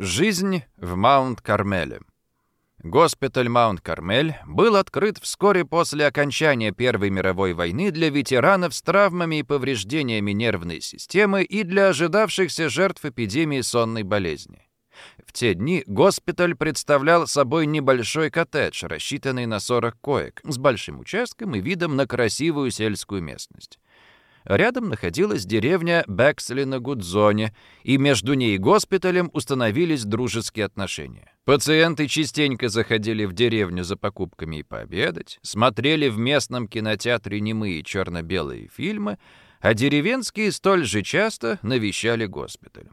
Жизнь в Маунт-Кармеле. Госпиталь Маунт-Кармель был открыт вскоре после окончания Первой мировой войны для ветеранов с травмами и повреждениями нервной системы и для ожидавшихся жертв эпидемии сонной болезни. В те дни госпиталь представлял собой небольшой коттедж, рассчитанный на 40 коек, с большим участком и видом на красивую сельскую местность. Рядом находилась деревня Бексли на Гудзоне, и между ней и госпиталем установились дружеские отношения. Пациенты частенько заходили в деревню за покупками и пообедать, смотрели в местном кинотеатре немые черно-белые фильмы, а деревенские столь же часто навещали госпиталь.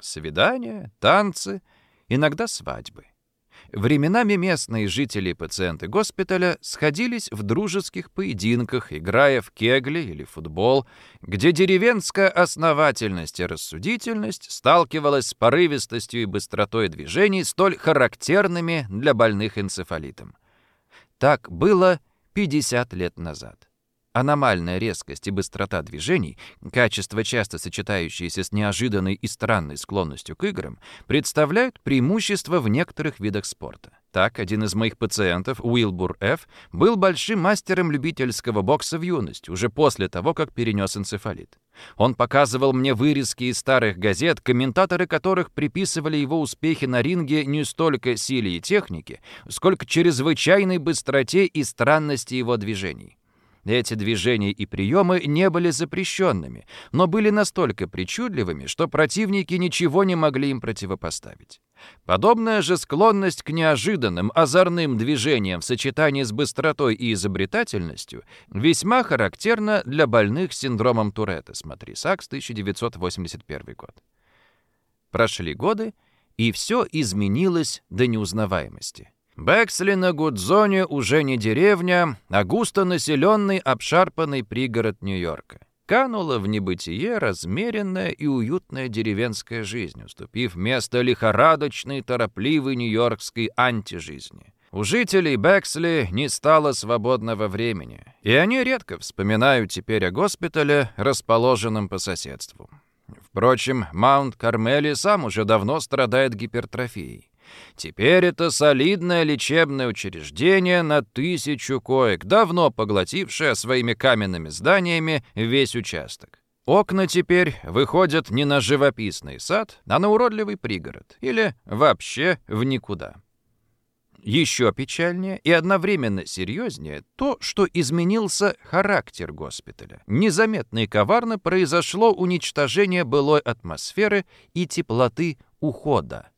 Свидания, танцы, иногда свадьбы. Временами местные жители и пациенты госпиталя сходились в дружеских поединках, играя в кегли или футбол, где деревенская основательность и рассудительность сталкивалась с порывистостью и быстротой движений, столь характерными для больных энцефалитом. Так было 50 лет назад. Аномальная резкость и быстрота движений, качество, часто сочетающиеся с неожиданной и странной склонностью к играм, представляют преимущество в некоторых видах спорта. Так, один из моих пациентов, Уилбур Ф., был большим мастером любительского бокса в юности, уже после того, как перенес энцефалит. Он показывал мне вырезки из старых газет, комментаторы которых приписывали его успехи на ринге не столько силе и технике, сколько чрезвычайной быстроте и странности его движений. Эти движения и приемы не были запрещенными, но были настолько причудливыми, что противники ничего не могли им противопоставить. Подобная же склонность к неожиданным, озорным движениям в сочетании с быстротой и изобретательностью весьма характерна для больных синдромом Туретта. Смотри, Сакс, 1981 год. Прошли годы, и все изменилось до неузнаваемости. Бэксли на Гудзоне уже не деревня, а густонаселенный обшарпанный пригород Нью-Йорка. Канула в небытие размеренная и уютная деревенская жизнь, уступив место лихорадочной, торопливой нью-йоркской антижизни. У жителей Бэксли не стало свободного времени, и они редко вспоминают теперь о госпитале, расположенном по соседству. Впрочем, Маунт-Кармели сам уже давно страдает гипертрофией. Теперь это солидное лечебное учреждение на тысячу коек, давно поглотившее своими каменными зданиями весь участок. Окна теперь выходят не на живописный сад, а на уродливый пригород. Или вообще в никуда. Еще печальнее и одновременно серьезнее то, что изменился характер госпиталя. Незаметно и коварно произошло уничтожение былой атмосферы и теплоты ухода.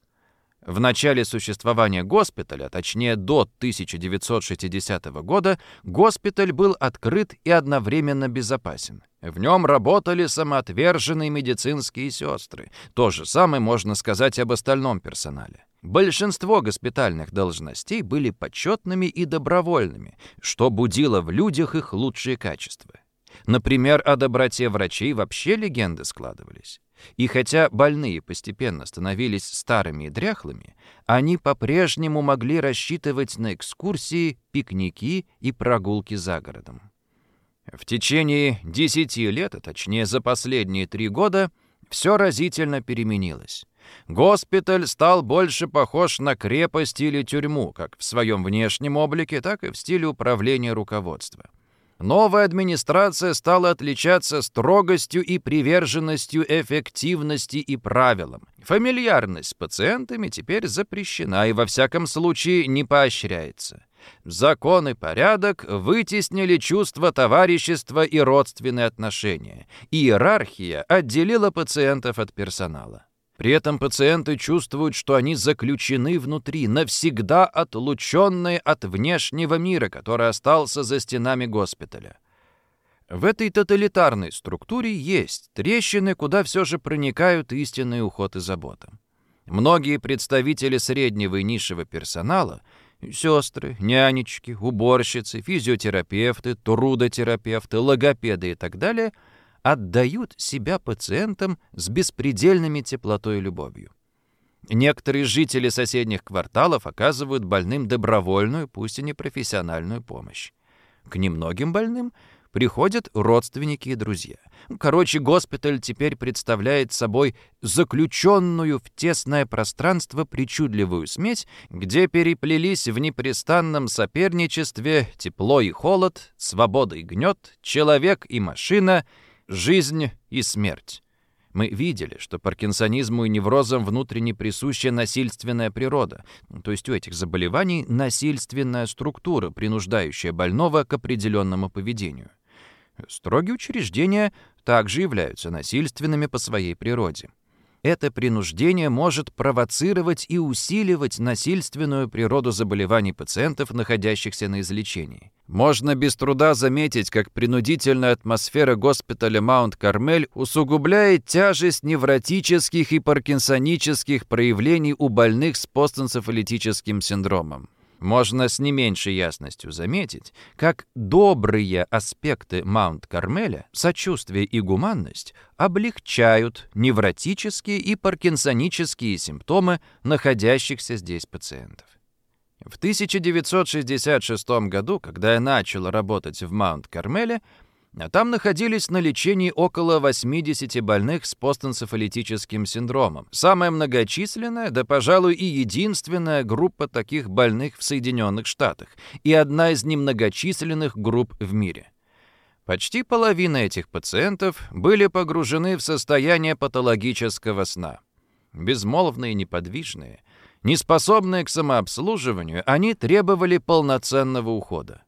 В начале существования госпиталя, точнее до 1960 года, госпиталь был открыт и одновременно безопасен. В нем работали самоотверженные медицинские сестры. То же самое можно сказать об остальном персонале. Большинство госпитальных должностей были почетными и добровольными, что будило в людях их лучшие качества. Например, о доброте врачей вообще легенды складывались. И хотя больные постепенно становились старыми и дряхлыми, они по-прежнему могли рассчитывать на экскурсии, пикники и прогулки за городом. В течение десяти лет, а точнее за последние три года, все разительно переменилось. Госпиталь стал больше похож на крепость или тюрьму, как в своем внешнем облике, так и в стиле управления руководства. Новая администрация стала отличаться строгостью и приверженностью эффективности и правилам. Фамильярность с пациентами теперь запрещена и во всяком случае не поощряется. Закон и порядок вытеснили чувство товарищества и родственные отношения. Иерархия отделила пациентов от персонала. При этом пациенты чувствуют, что они заключены внутри, навсегда отлученные от внешнего мира, который остался за стенами госпиталя. В этой тоталитарной структуре есть трещины, куда все же проникают истинный уход и забота. Многие представители среднего и низшего персонала — сестры, нянечки, уборщицы, физиотерапевты, трудотерапевты, логопеды и так далее — отдают себя пациентам с беспредельными теплотой и любовью. Некоторые жители соседних кварталов оказывают больным добровольную, пусть и не профессиональную помощь. К немногим больным приходят родственники и друзья. Короче, госпиталь теперь представляет собой заключенную в тесное пространство причудливую смесь, где переплелись в непрестанном соперничестве тепло и холод, свобода и гнет, человек и машина, жизнь и смерть. Мы видели, что паркинсонизму и неврозам внутренне присуща насильственная природа, то есть у этих заболеваний насильственная структура, принуждающая больного к определенному поведению. Строгие учреждения также являются насильственными по своей природе. Это принуждение может провоцировать и усиливать насильственную природу заболеваний пациентов, находящихся на излечении. Можно без труда заметить, как принудительная атмосфера госпиталя Маунт-Кармель усугубляет тяжесть невротических и паркинсонических проявлений у больных с постэнцефалитическим синдромом можно с не меньшей ясностью заметить, как добрые аспекты Маунт-Кармеля, сочувствие и гуманность, облегчают невротические и паркинсонические симптомы находящихся здесь пациентов. В 1966 году, когда я начал работать в Маунт-Кармеле, там находились на лечении около 80 больных с постэнцефалитическим синдромом. Самая многочисленная, да, пожалуй, и единственная группа таких больных в Соединенных Штатах и одна из немногочисленных групп в мире. Почти половина этих пациентов были погружены в состояние патологического сна. Безмолвные, неподвижные, неспособные к самообслуживанию, они требовали полноценного ухода.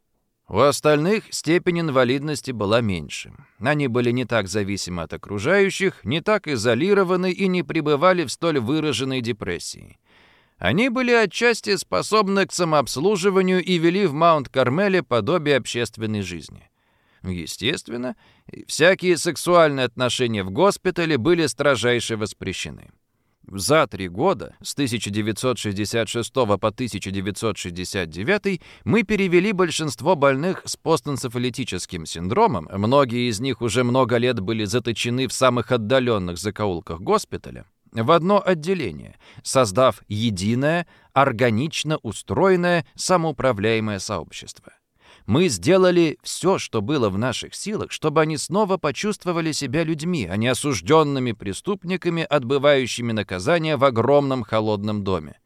У остальных степень инвалидности была меньше. Они были не так зависимы от окружающих, не так изолированы и не пребывали в столь выраженной депрессии. Они были отчасти способны к самообслуживанию и вели в Маунт-Кармеле подобие общественной жизни. Естественно, всякие сексуальные отношения в госпитале были строжайше воспрещены. За три года, с 1966 по 1969, мы перевели большинство больных с постэнцефалитическим синдромом, многие из них уже много лет были заточены в самых отдаленных закоулках госпиталя, в одно отделение, создав единое, органично устроенное, самоуправляемое сообщество. Мы сделали все, что было в наших силах, чтобы они снова почувствовали себя людьми, а не осужденными преступниками, отбывающими наказание в огромном холодном доме.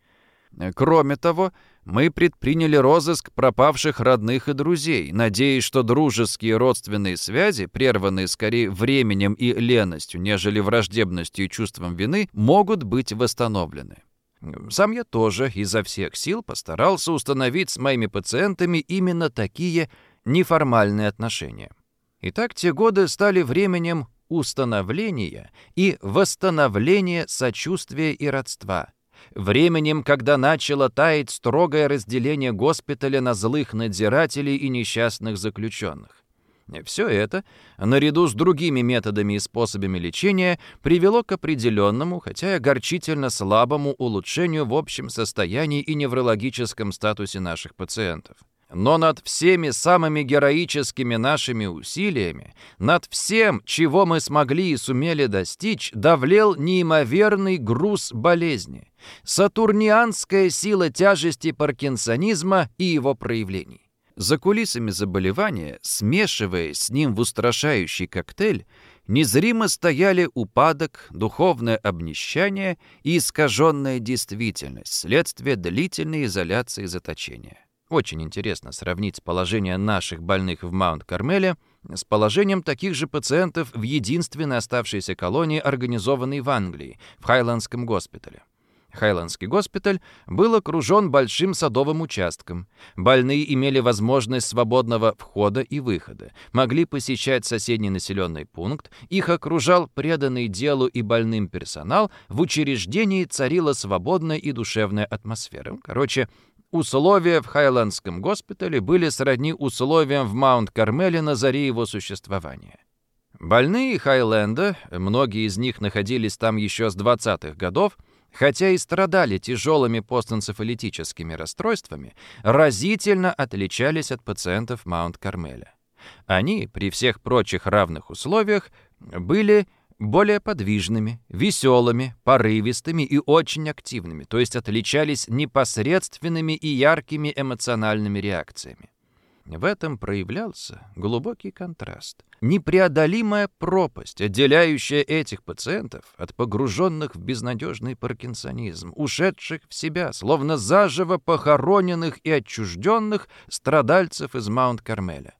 Кроме того, мы предприняли розыск пропавших родных и друзей, надеясь, что дружеские родственные связи, прерванные скорее временем и леностью, нежели враждебностью и чувством вины, могут быть восстановлены. Сам я тоже изо всех сил постарался установить с моими пациентами именно такие неформальные отношения. Итак, те годы стали временем установления и восстановления сочувствия и родства, временем, когда начало таять строгое разделение госпиталя на злых надзирателей и несчастных заключенных. Все это, наряду с другими методами и способами лечения, привело к определенному, хотя и огорчительно слабому улучшению в общем состоянии и неврологическом статусе наших пациентов. Но над всеми самыми героическими нашими усилиями, над всем, чего мы смогли и сумели достичь, давлел неимоверный груз болезни, сатурнианская сила тяжести паркинсонизма и его проявлений. За кулисами заболевания, смешиваясь с ним в устрашающий коктейль, незримо стояли упадок, духовное обнищание и искаженная действительность, следствие длительной изоляции и заточения. Очень интересно сравнить положение наших больных в Маунт-Кармеле с положением таких же пациентов в единственной оставшейся колонии, организованной в Англии, в Хайландском госпитале. Хайландский госпиталь был окружен большим садовым участком. Больные имели возможность свободного входа и выхода, могли посещать соседний населенный пункт, их окружал преданный делу и больным персонал, в учреждении царила свободная и душевная атмосфера. Короче, условия в Хайландском госпитале были сродни условиям в Маунт-Кармеле на заре его существования. Больные Хайленда, многие из них находились там еще с 20-х годов, хотя и страдали тяжелыми постэнцефалитическими расстройствами, разительно отличались от пациентов Маунт-Кармеля. Они, при всех прочих равных условиях, были более подвижными, веселыми, порывистыми и очень активными, то есть отличались непосредственными и яркими эмоциональными реакциями. В этом проявлялся глубокий контраст. Непреодолимая пропасть, отделяющая этих пациентов от погруженных в безнадежный паркинсонизм, ушедших в себя, словно заживо похороненных и отчужденных страдальцев из Маунт-Кармеля.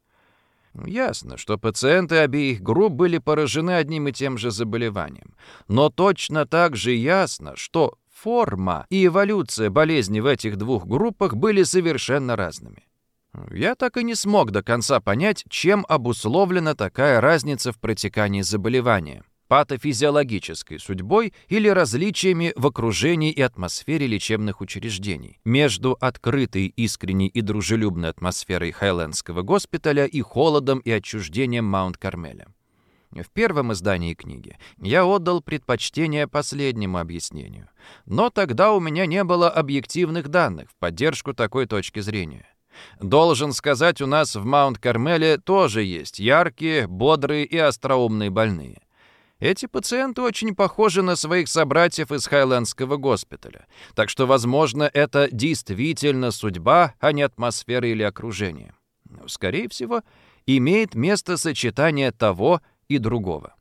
Ясно, что пациенты обеих групп были поражены одним и тем же заболеванием. Но точно так же ясно, что форма и эволюция болезни в этих двух группах были совершенно разными. Я так и не смог до конца понять, чем обусловлена такая разница в протекании заболевания патофизиологической судьбой или различиями в окружении и атмосфере лечебных учреждений, между открытой, искренней и дружелюбной атмосферой Хайлендского госпиталя и холодом и отчуждением Маунт-Кармеля. В первом издании книги я отдал предпочтение последнему объяснению, но тогда у меня не было объективных данных в поддержку такой точки зрения. Должен сказать, у нас в Маунт-Кармеле тоже есть яркие, бодрые и остроумные больные. Эти пациенты очень похожи на своих собратьев из Хайлендского госпиталя, так что, возможно, это действительно судьба, а не атмосфера или окружение. Скорее всего, имеет место сочетание того и другого.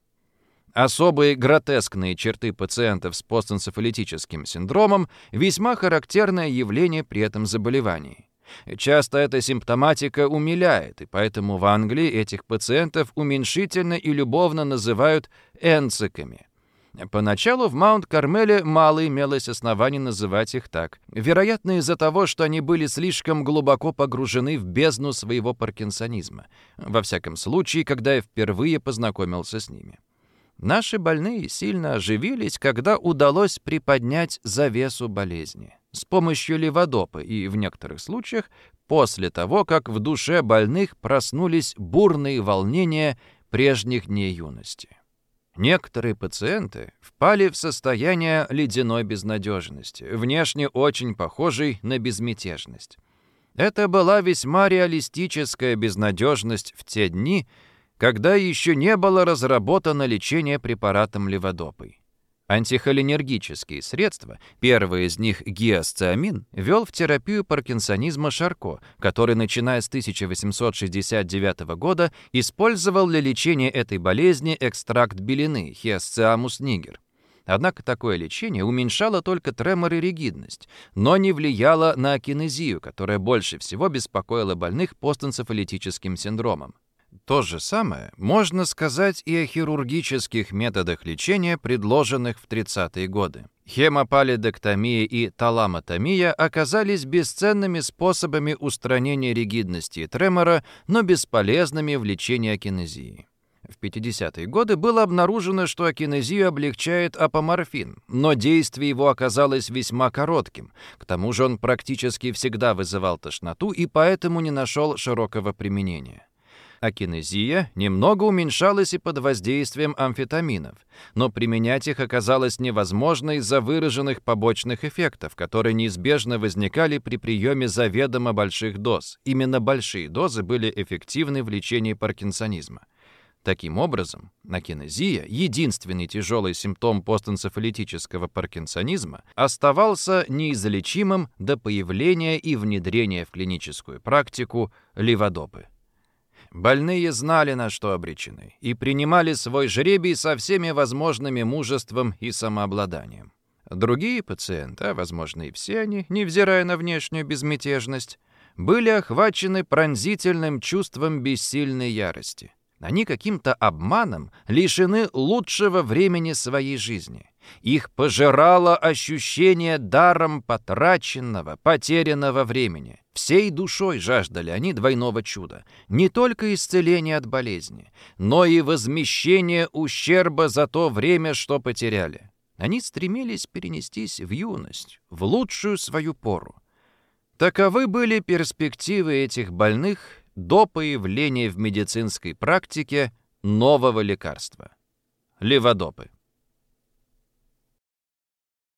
Особые гротескные черты пациентов с постэнцефалитическим синдромом весьма характерное явление при этом заболевании. Часто эта симптоматика умиляет, и поэтому в Англии этих пациентов уменьшительно и любовно называют энциками. Поначалу в Маунт-Кармеле мало имелось оснований называть их так. Вероятно, из-за того, что они были слишком глубоко погружены в бездну своего паркинсонизма. Во всяком случае, когда я впервые познакомился с ними. Наши больные сильно оживились, когда удалось приподнять завесу болезни с помощью леводопы и, в некоторых случаях, после того, как в душе больных проснулись бурные волнения прежних дней юности. Некоторые пациенты впали в состояние ледяной безнадежности, внешне очень похожей на безмятежность. Это была весьма реалистическая безнадежность в те дни, когда еще не было разработано лечение препаратом леводопой. Антихолинергические средства, первый из них гиасциамин, вел в терапию паркинсонизма Шарко, который, начиная с 1869 года, использовал для лечения этой болезни экстракт белины хиасциамус нигер. Однако такое лечение уменьшало только тремор и ригидность, но не влияло на кинезию, которая больше всего беспокоила больных постэнцефалитическим синдромом. То же самое можно сказать и о хирургических методах лечения, предложенных в 30-е годы. Хемопалидоктомия и таламотомия оказались бесценными способами устранения ригидности и тремора, но бесполезными в лечении акинезии. В 50-е годы было обнаружено, что акинезию облегчает апоморфин, но действие его оказалось весьма коротким. К тому же он практически всегда вызывал тошноту и поэтому не нашел широкого применения. Акинезия немного уменьшалась и под воздействием амфетаминов, но применять их оказалось невозможно из-за выраженных побочных эффектов, которые неизбежно возникали при приеме заведомо больших доз. Именно большие дозы были эффективны в лечении паркинсонизма. Таким образом, акинезия, единственный тяжелый симптом постэнцефалитического паркинсонизма, оставался неизлечимым до появления и внедрения в клиническую практику леводопы. Больные знали, на что обречены, и принимали свой жребий со всеми возможными мужеством и самообладанием. Другие пациенты, а возможно и все они, невзирая на внешнюю безмятежность, были охвачены пронзительным чувством бессильной ярости. Они каким-то обманом лишены лучшего времени своей жизни. Их пожирало ощущение даром потраченного, потерянного времени. Всей душой жаждали они двойного чуда. Не только исцеления от болезни, но и возмещения ущерба за то время, что потеряли. Они стремились перенестись в юность, в лучшую свою пору. Таковы были перспективы этих больных до появления в медицинской практике нового лекарства — леводопы.